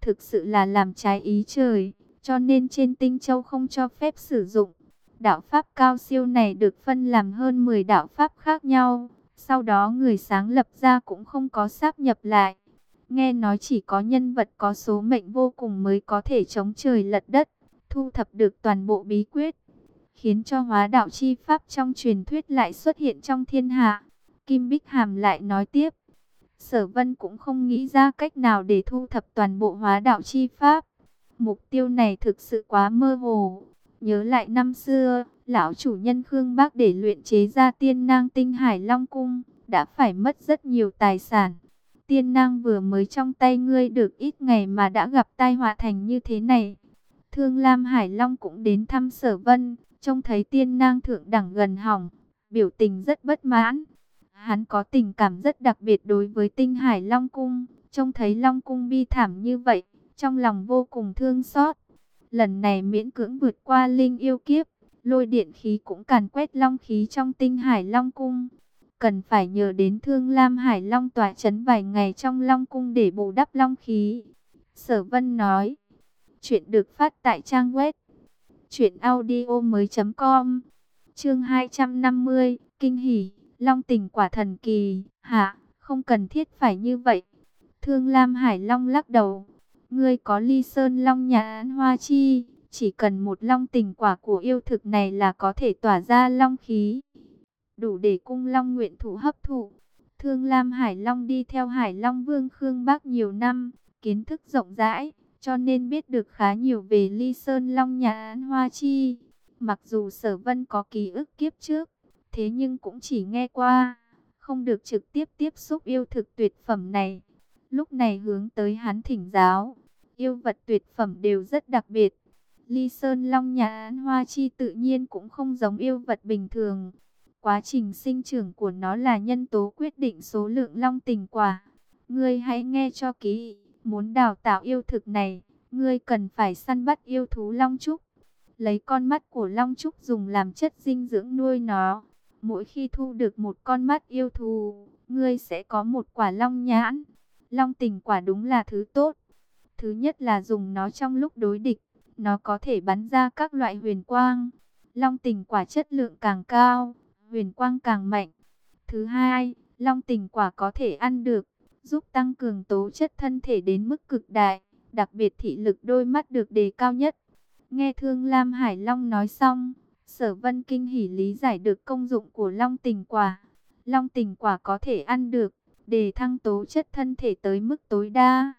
thực sự là làm trái ý trời, cho nên trên tinh châu không cho phép sử dụng. Đạo Pháp cao siêu này được phân làm hơn 10 đạo Pháp khác nhau, sau đó người sáng lập ra cũng không có sáp nhập lại. Nghe nói chỉ có nhân vật có số mệnh vô cùng mới có thể chống trời lật đất, thu thập được toàn bộ bí quyết, khiến cho hóa đạo chi Pháp trong truyền thuyết lại xuất hiện trong thiên hạ. Kim Bích Hàm lại nói tiếp, Sở Vân cũng không nghĩ ra cách nào để thu thập toàn bộ hóa đạo chi pháp. Mục tiêu này thực sự quá mơ hồ. Nhớ lại năm xưa, lão chủ nhân Khương Bác để luyện chế ra tiên nang tinh hải long cung, đã phải mất rất nhiều tài sản. Tiên nang vừa mới trong tay ngươi được ít ngày mà đã gặp tai họa thành như thế này. Thương Lam Hải Long cũng đến thăm sở vân, trông thấy tiên nang thượng đẳng gần hỏng, biểu tình rất bất mãn. Hắn có tình cảm rất đặc biệt đối với tinh hải Long Cung, trông thấy Long Cung bi thảm như vậy, trong lòng vô cùng thương xót. Lần này miễn cưỡng vượt qua linh yêu kiếp, lôi điện khí cũng càn quét long khí trong tinh hải Long Cung. Cần phải nhờ đến thương Lam Hải Long tỏa chấn vài ngày trong Long Cung để bù đắp long khí. Sở Vân nói, Chuyện được phát tại trang web audio mới com Chương 250, kinh hỉ, Long tình quả thần kỳ, hạ, không cần thiết phải như vậy. Thương Lam Hải Long lắc đầu, ngươi có Ly Sơn Long nhà án hoa chi, chỉ cần một long tình quả của yêu thực này là có thể tỏa ra long khí, đủ để cung long nguyện thủ hấp thụ. Thương Lam Hải Long đi theo Hải Long Vương Khương Bắc nhiều năm, kiến thức rộng rãi, cho nên biết được khá nhiều về Ly Sơn Long nhà án Hoa Chi. Mặc dù Sở Vân có ký ức kiếp trước, thế nhưng cũng chỉ nghe qua, không được trực tiếp tiếp xúc yêu thực tuyệt phẩm này. Lúc này hướng tới hắn thỉnh giáo, yêu vật tuyệt phẩm đều rất đặc biệt. Ly Sơn Long nhà án Hoa Chi tự nhiên cũng không giống yêu vật bình thường. Quá trình sinh trưởng của nó là nhân tố quyết định số lượng long tình quả. Ngươi hãy nghe cho kỹ, muốn đào tạo yêu thực này, ngươi cần phải săn bắt yêu thú long trúc. Lấy con mắt của long trúc dùng làm chất dinh dưỡng nuôi nó. Mỗi khi thu được một con mắt yêu thú, ngươi sẽ có một quả long nhãn. Long tình quả đúng là thứ tốt. Thứ nhất là dùng nó trong lúc đối địch, nó có thể bắn ra các loại huyền quang. Long tình quả chất lượng càng cao, huyền quang càng mạnh. Thứ hai, long tình quả có thể ăn được, giúp tăng cường tố chất thân thể đến mức cực đại, đặc biệt thị lực đôi mắt được đề cao nhất. Nghe Thương Lam Hải Long nói xong, Sở Vân kinh hỉ lý giải được công dụng của long tình quả. Long tình quả có thể ăn được, để thăng tố chất thân thể tới mức tối đa.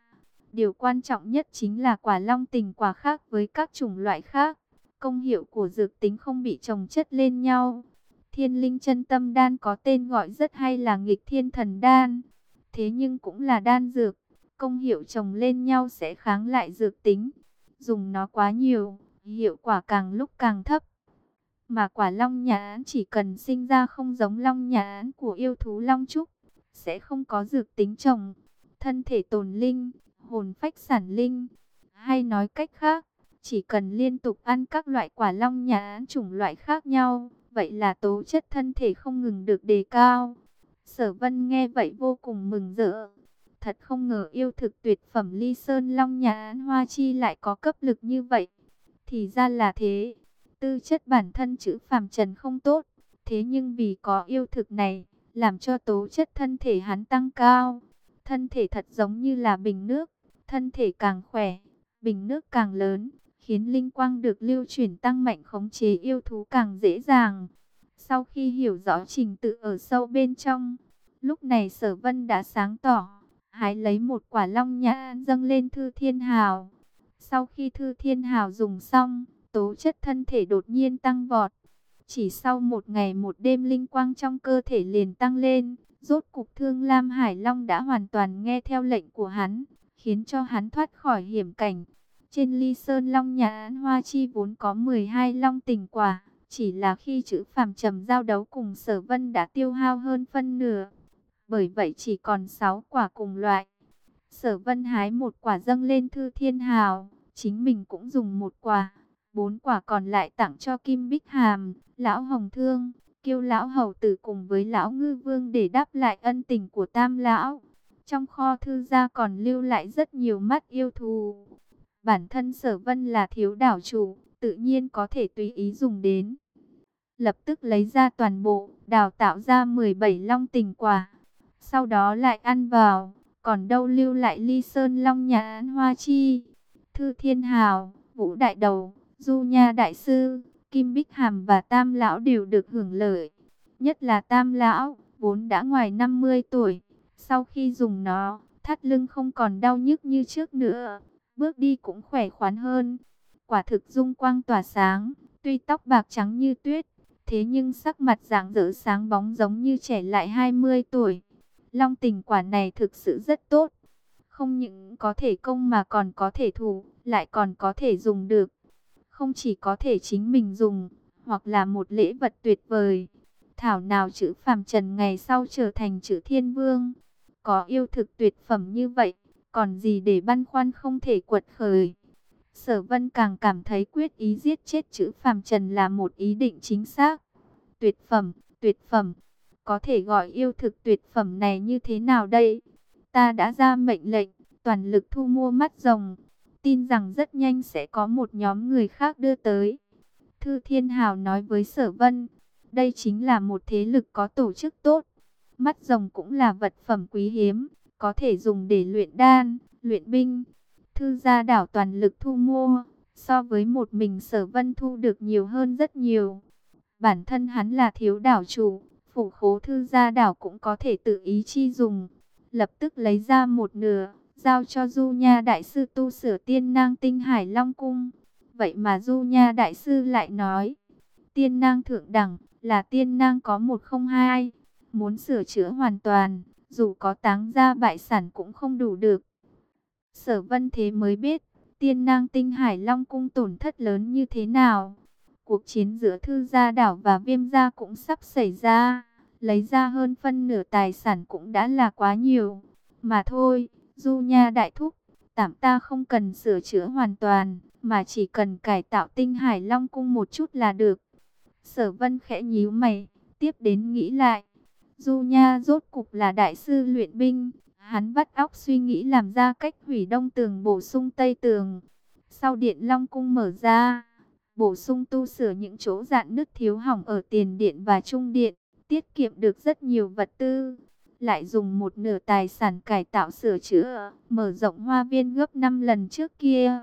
Điều quan trọng nhất chính là quả long tình quả khác với các chủng loại khác. Công hiệu của dược tính không bị chồng chất lên nhau. Thiên linh chân tâm đan có tên gọi rất hay là nghịch thiên thần đan. Thế nhưng cũng là đan dược. Công hiệu chồng lên nhau sẽ kháng lại dược tính. Dùng nó quá nhiều, hiệu quả càng lúc càng thấp. Mà quả long nhãn chỉ cần sinh ra không giống long nhãn của yêu thú long trúc. Sẽ không có dược tính chồng. Thân thể tồn linh, hồn phách sản linh. Hay nói cách khác, chỉ cần liên tục ăn các loại quả long nhãn chủng loại khác nhau vậy là tố chất thân thể không ngừng được đề cao. Sở vân nghe vậy vô cùng mừng rỡ. Thật không ngờ yêu thực tuyệt phẩm ly sơn long nhà án hoa chi lại có cấp lực như vậy. Thì ra là thế. Tư chất bản thân chữ phàm trần không tốt. Thế nhưng vì có yêu thực này, làm cho tố chất thân thể hắn tăng cao. Thân thể thật giống như là bình nước. Thân thể càng khỏe, bình nước càng lớn khiến linh quang được lưu chuyển tăng mạnh khống chế yêu thú càng dễ dàng. Sau khi hiểu rõ trình tự ở sâu bên trong, lúc này sở vân đã sáng tỏ, hái lấy một quả long nhã dâng lên Thư Thiên Hào. Sau khi Thư Thiên Hào dùng xong, tố chất thân thể đột nhiên tăng vọt. Chỉ sau một ngày một đêm linh quang trong cơ thể liền tăng lên, rốt cục thương Lam Hải Long đã hoàn toàn nghe theo lệnh của hắn, khiến cho hắn thoát khỏi hiểm cảnh. Trên ly sơn long nhà án hoa chi vốn có 12 long tình quả, chỉ là khi chữ phàm trầm giao đấu cùng sở vân đã tiêu hao hơn phân nửa. Bởi vậy chỉ còn 6 quả cùng loại. Sở vân hái một quả dâng lên thư thiên hào, chính mình cũng dùng một quả. Bốn quả còn lại tặng cho Kim Bích Hàm, Lão Hồng Thương, kêu Lão Hầu Tử cùng với Lão Ngư Vương để đáp lại ân tình của Tam Lão. Trong kho thư gia còn lưu lại rất nhiều mắt yêu thù. Bản thân sở vân là thiếu đảo chủ, tự nhiên có thể tùy ý dùng đến. Lập tức lấy ra toàn bộ, đào tạo ra 17 long tình quả. Sau đó lại ăn vào, còn đâu lưu lại ly sơn long nhà án hoa chi. Thư Thiên Hào, Vũ Đại Đầu, Du Nha Đại Sư, Kim Bích Hàm và Tam Lão đều được hưởng lợi. Nhất là Tam Lão, vốn đã ngoài 50 tuổi. Sau khi dùng nó, thắt lưng không còn đau nhức như trước nữa bước đi cũng khỏe khoắn hơn. Quả thực dung quang tỏa sáng, tuy tóc bạc trắng như tuyết, thế nhưng sắc mặt dạng dỡ sáng bóng giống như trẻ lại 20 tuổi. Long tình quả này thực sự rất tốt. Không những có thể công mà còn có thể thủ, lại còn có thể dùng được. Không chỉ có thể chính mình dùng, hoặc là một lễ vật tuyệt vời. Thảo nào chữ phàm trần ngày sau trở thành chữ thiên vương. Có yêu thực tuyệt phẩm như vậy, còn gì để băn khoăn không thể quật khởi. Sở vân càng cảm thấy quyết ý giết chết chữ phàm trần là một ý định chính xác. Tuyệt phẩm, tuyệt phẩm, có thể gọi yêu thực tuyệt phẩm này như thế nào đây? Ta đã ra mệnh lệnh, toàn lực thu mua mắt rồng. tin rằng rất nhanh sẽ có một nhóm người khác đưa tới. Thư Thiên Hào nói với Sở Vân, đây chính là một thế lực có tổ chức tốt. Mắt rồng cũng là vật phẩm quý hiếm, có thể dùng để luyện đan, luyện binh. Thư gia đảo toàn lực thu mua, so với một mình Sở Vân thu được nhiều hơn rất nhiều. Bản thân hắn là thiếu đảo chủ, phủ khố thư gia đảo cũng có thể tự ý chi dùng. Lập tức lấy ra một nửa, giao cho Du Nha Đại Sư tu sửa tiên nang tinh hải long cung. Vậy mà Du Nha Đại Sư lại nói, tiên nang thượng đẳng là tiên nang có một không hai, muốn sửa chữa hoàn toàn, dù có táng ra bại sản cũng không đủ được. Sở vân thế mới biết, tiên nang tinh hải long cung tổn thất lớn như thế nào. Cuộc chiến giữa thư gia đảo và viêm gia cũng sắp xảy ra, lấy ra hơn phân nửa tài sản cũng đã là quá nhiều. Mà thôi, Du Nha Đại Thúc, tạm ta không cần sửa chữa hoàn toàn, mà chỉ cần cải tạo tinh hải long cung một chút là được. Sở vân khẽ nhíu mày, tiếp đến nghĩ lại. Du Nha rốt cục là đại sư luyện binh, hắn vắt óc suy nghĩ làm ra cách hủy đông tường bổ sung tây tường. Sau điện long cung mở ra, bổ sung tu sửa những chỗ dạn nứt thiếu hỏng ở tiền điện và trung điện, tiết kiệm được rất nhiều vật tư lại dùng một nửa tài sản cải tạo sửa chữa, mở rộng hoa viên gấp 5 lần trước kia.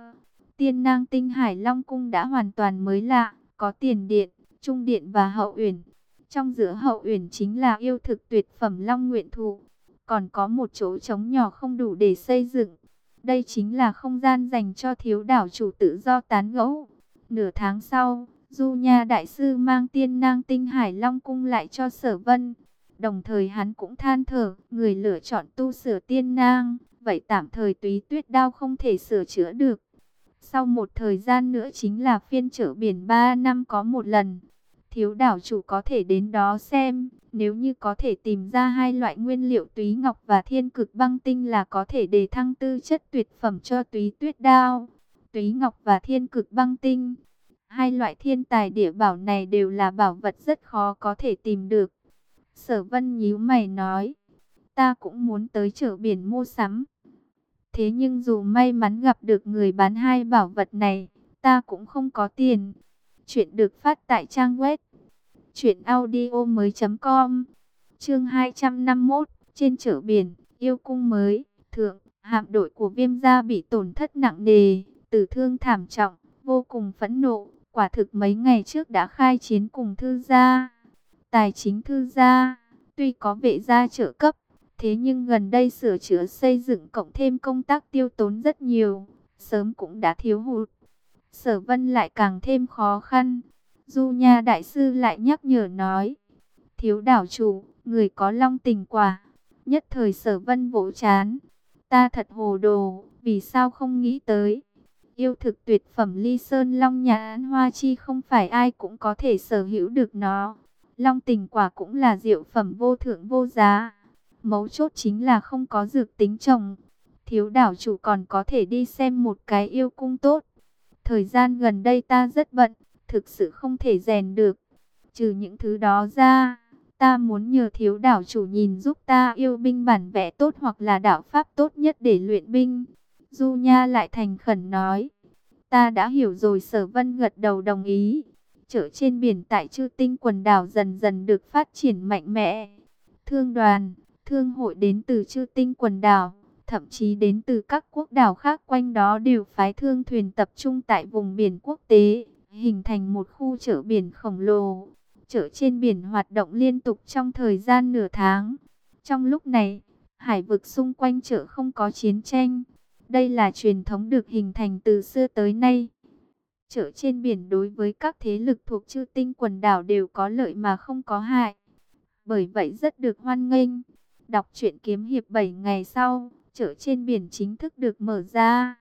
Tiên nang tinh hải long cung đã hoàn toàn mới lạ, có tiền điện, trung điện và hậu uyển. Trong giữa hậu uyển chính là yêu thực tuyệt phẩm long nguyện thụ, còn có một chỗ trống nhỏ không đủ để xây dựng. Đây chính là không gian dành cho thiếu đảo chủ tự do tán gẫu. Nửa tháng sau, Du Nha Đại Sư mang tiên nang tinh hải long cung lại cho sở vân. Đồng thời hắn cũng than thở, người lựa chọn tu sửa tiên nang, vậy tạm thời túy tuyết đao không thể sửa chữa được. Sau một thời gian nữa chính là phiên trở biển 3 năm có một lần. Thiếu đảo chủ có thể đến đó xem, nếu như có thể tìm ra hai loại nguyên liệu túy ngọc và thiên cực băng tinh là có thể đề thăng tư chất tuyệt phẩm cho túy tuyết đao. Túy ngọc và thiên cực băng tinh, hai loại thiên tài địa bảo này đều là bảo vật rất khó có thể tìm được. Sở vân nhíu mày nói, ta cũng muốn tới chợ biển mua sắm. Thế nhưng dù may mắn gặp được người bán hai bảo vật này, ta cũng không có tiền. Chuyện được phát tại trang web truyệnaudiomoi.com. Chương 251, trên chợ biển, yêu cung mới, thượng, hạm đội của Viêm gia bị tổn thất nặng nề, tử thương thảm trọng, vô cùng phẫn nộ, quả thực mấy ngày trước đã khai chiến cùng thư gia Tài chính thư gia, tuy có vệ gia trợ cấp, thế nhưng gần đây sửa chữa xây dựng cộng thêm công tác tiêu tốn rất nhiều, sớm cũng đã thiếu hụt. Sở vân lại càng thêm khó khăn. Du Nha Đại Sư lại nhắc nhở nói, thiếu đảo chủ, người có long tình quả. Nhất thời sở vân vỗ chán, ta thật hồ đồ, vì sao không nghĩ tới. Yêu thực tuyệt phẩm ly sơn long nhà án hoa chi không phải ai cũng có thể sở hữu được nó. Long tình quả cũng là diệu phẩm vô thượng vô giá. Mấu chốt chính là không có dược tính trồng. Thiếu đảo chủ còn có thể đi xem một cái yêu cung tốt. Thời gian gần đây ta rất bận, thực sự không thể rèn được. Trừ những thứ đó ra, ta muốn nhờ thiếu đảo chủ nhìn giúp ta yêu binh bản vẽ tốt hoặc là đạo pháp tốt nhất để luyện binh. Du Nha lại thành khẩn nói. Ta đã hiểu rồi sở vân gật đầu đồng ý chợ trên biển tại Chư Tinh quần đảo dần dần được phát triển mạnh mẽ. Thương đoàn, thương hội đến từ Chư Tinh quần đảo, thậm chí đến từ các quốc đảo khác quanh đó đều phái thương thuyền tập trung tại vùng biển quốc tế, hình thành một khu chợ biển khổng lồ. Chợ trên biển hoạt động liên tục trong thời gian nửa tháng. Trong lúc này, hải vực xung quanh chợ không có chiến tranh. Đây là truyền thống được hình thành từ xưa tới nay. Chợ trên biển đối với các thế lực thuộc chư tinh quần đảo đều có lợi mà không có hại. Bởi vậy rất được hoan nghênh. Đọc truyện kiếm hiệp 7 ngày sau, chợ trên biển chính thức được mở ra.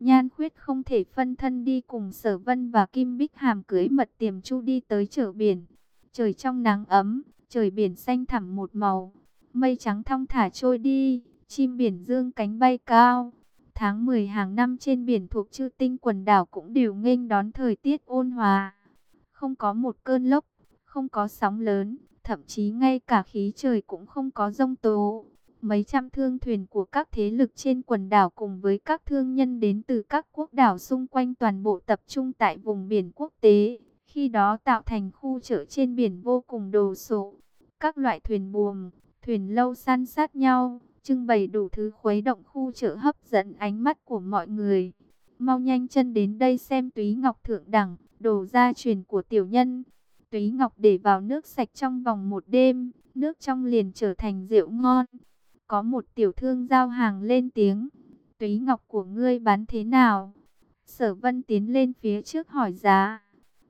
Nhan khuyết không thể phân thân đi cùng sở vân và Kim Bích Hàm cưới mật tiềm chu đi tới chợ biển. Trời trong nắng ấm, trời biển xanh thẳm một màu. Mây trắng thong thả trôi đi, chim biển dương cánh bay cao. Tháng 10 hàng năm trên biển thuộc chư tinh quần đảo cũng đều nghênh đón thời tiết ôn hòa. Không có một cơn lốc, không có sóng lớn, thậm chí ngay cả khí trời cũng không có rông tố. Mấy trăm thương thuyền của các thế lực trên quần đảo cùng với các thương nhân đến từ các quốc đảo xung quanh toàn bộ tập trung tại vùng biển quốc tế. Khi đó tạo thành khu chợ trên biển vô cùng đồ sộ. Các loại thuyền buồm, thuyền lâu san sát nhau, trưng bày đủ thứ khuấy động khu chợ hấp dẫn ánh mắt của mọi người. Mau nhanh chân đến đây xem túy ngọc thượng đẳng, đồ gia truyền của tiểu nhân. Túy ngọc để vào nước sạch trong vòng một đêm, nước trong liền trở thành rượu ngon. Có một tiểu thương giao hàng lên tiếng. Túy ngọc của ngươi bán thế nào? Sở vân tiến lên phía trước hỏi giá.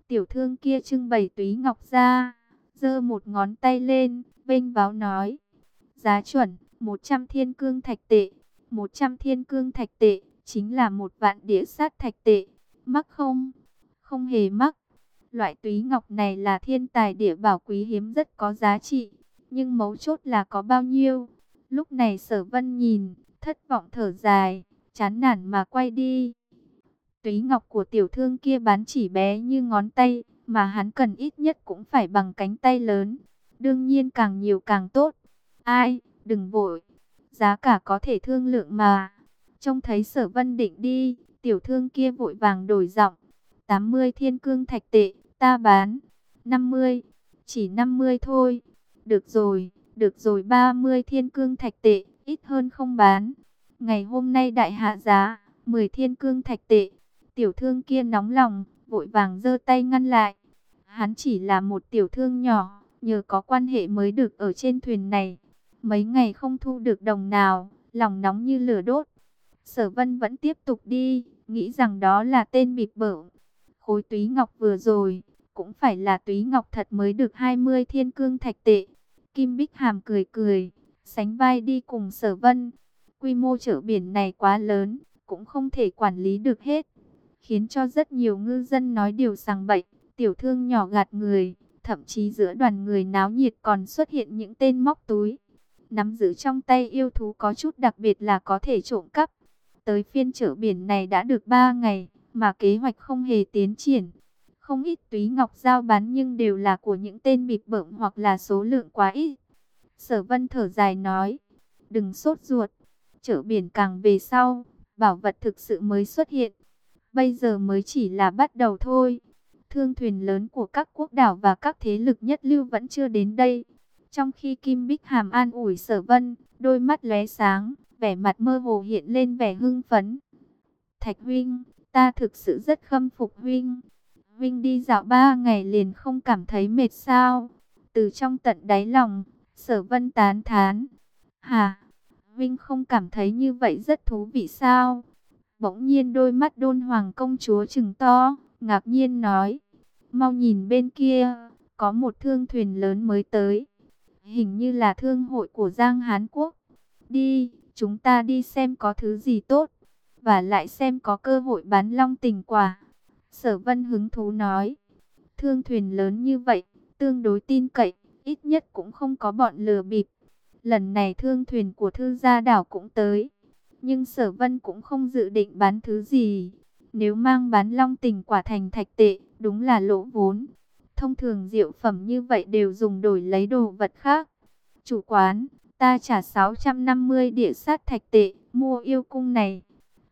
Tiểu thương kia trưng bày túy ngọc ra, giơ một ngón tay lên, vênh báo nói. Giá chuẩn, 100 thiên cương thạch tệ. 100 thiên cương thạch tệ, chính là một vạn đĩa sát thạch tệ. Mắc không? Không hề mắc. Loại túy ngọc này là thiên tài địa bảo quý hiếm rất có giá trị. Nhưng mấu chốt là có bao nhiêu? Lúc này sở vân nhìn, thất vọng thở dài, chán nản mà quay đi. Túy ngọc của tiểu thương kia bán chỉ bé như ngón tay, mà hắn cần ít nhất cũng phải bằng cánh tay lớn. Đương nhiên càng nhiều càng tốt. Ai, đừng vội, giá cả có thể thương lượng mà. Trông thấy sở vân định đi, tiểu thương kia vội vàng đổi giọng. 80 thiên cương thạch tệ, ta bán. 50, chỉ 50 thôi. Được rồi, được rồi 30 thiên cương thạch tệ, ít hơn không bán. Ngày hôm nay đại hạ giá, 10 thiên cương thạch tệ. Tiểu thương kia nóng lòng, vội vàng giơ tay ngăn lại. Hắn chỉ là một tiểu thương nhỏ, nhờ có quan hệ mới được ở trên thuyền này. Mấy ngày không thu được đồng nào, lòng nóng như lửa đốt. Sở vân vẫn tiếp tục đi, nghĩ rằng đó là tên bịp bở. Khối túy ngọc vừa rồi, cũng phải là túy ngọc thật mới được 20 thiên cương thạch tệ. Kim Bích Hàm cười cười, sánh vai đi cùng sở vân. Quy mô chợ biển này quá lớn, cũng không thể quản lý được hết. Khiến cho rất nhiều ngư dân nói điều sằng bậy, tiểu thương nhỏ gạt người. Thậm chí giữa đoàn người náo nhiệt còn xuất hiện những tên móc túi. Nắm giữ trong tay yêu thú có chút đặc biệt là có thể trộm cắp. Tới phiên chợ biển này đã được 3 ngày, mà kế hoạch không hề tiến triển. Không ít túy ngọc giao bán nhưng đều là của những tên bịp bợm hoặc là số lượng quá ít. Sở vân thở dài nói, đừng sốt ruột, chợ biển càng về sau, bảo vật thực sự mới xuất hiện. Bây giờ mới chỉ là bắt đầu thôi. Thương thuyền lớn của các quốc đảo và các thế lực nhất lưu vẫn chưa đến đây. Trong khi Kim Bích Hàm an ủi sở vân, đôi mắt lóe sáng, vẻ mặt mơ hồ hiện lên vẻ hưng phấn. Thạch huynh, ta thực sự rất khâm phục huynh. Huynh đi dạo ba ngày liền không cảm thấy mệt sao. Từ trong tận đáy lòng, sở vân tán thán. Hà, Huynh không cảm thấy như vậy rất thú vị sao? Bỗng nhiên đôi mắt đôn hoàng công chúa trừng to, ngạc nhiên nói. Mau nhìn bên kia, có một thương thuyền lớn mới tới. Hình như là thương hội của Giang Hán Quốc. Đi, chúng ta đi xem có thứ gì tốt. Và lại xem có cơ hội bán long tình quả. Sở vân hứng thú nói. Thương thuyền lớn như vậy, tương đối tin cậy, ít nhất cũng không có bọn lừa bịp. Lần này thương thuyền của thư gia đảo cũng tới. Nhưng sở vân cũng không dự định bán thứ gì. Nếu mang bán long tình quả thành thạch tệ, đúng là lỗ vốn. Thông thường rượu phẩm như vậy đều dùng đổi lấy đồ vật khác. Chủ quán, ta trả 650 địa sát thạch tệ, mua yêu cung này.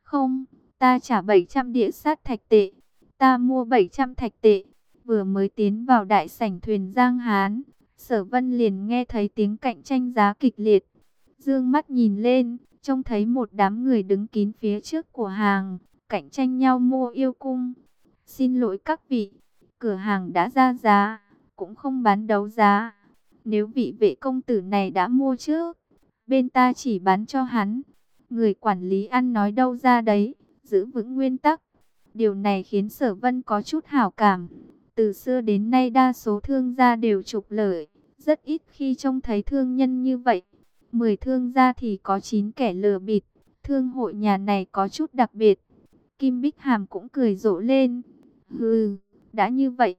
Không, ta trả 700 địa sát thạch tệ, ta mua 700 thạch tệ. Vừa mới tiến vào đại sảnh thuyền Giang Hán, sở vân liền nghe thấy tiếng cạnh tranh giá kịch liệt. Dương mắt nhìn lên, trông thấy một đám người đứng kín phía trước của hàng, cạnh tranh nhau mua yêu cung. Xin lỗi các vị, cửa hàng đã ra giá, cũng không bán đấu giá. Nếu vị vệ công tử này đã mua trước, bên ta chỉ bán cho hắn. Người quản lý ăn nói đâu ra đấy, giữ vững nguyên tắc. Điều này khiến sở vân có chút hảo cảm. Từ xưa đến nay đa số thương gia đều trục lợi, rất ít khi trông thấy thương nhân như vậy. Mười thương gia thì có chín kẻ lừa bịp, thương hội nhà này có chút đặc biệt. Kim Bích Hàm cũng cười rộ lên. Hừ, đã như vậy,